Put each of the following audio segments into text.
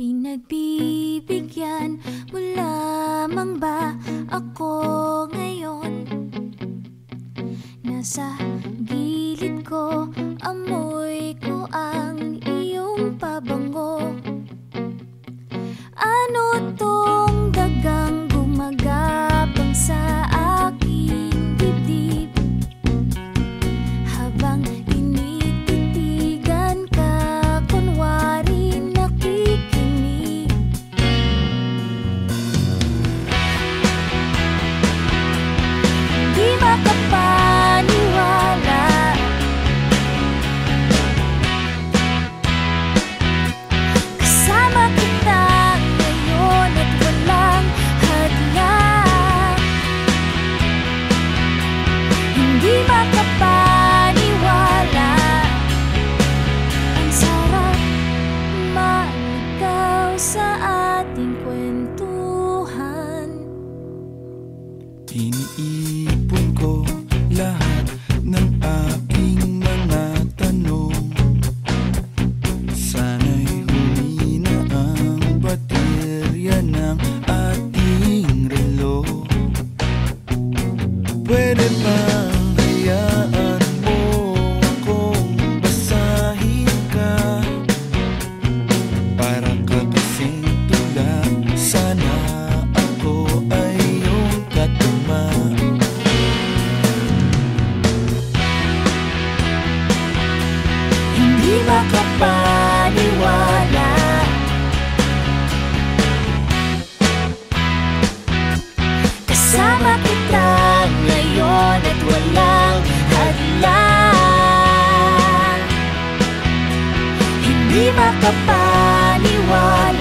Pinagbibigyan mo lamang ba ako ngayon? Nasa sa ating kwentuhan. Tiniipon ko lahat di makapaniwala. Kasama kita ngayon at walang hadlang Hindi makapaniwala.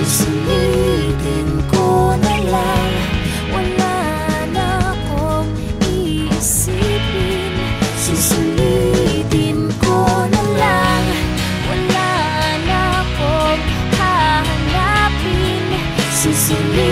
Susundin ko na lang Wala na akong iisipin Susundin ko na lang Wala na akong hahanapin. Susundin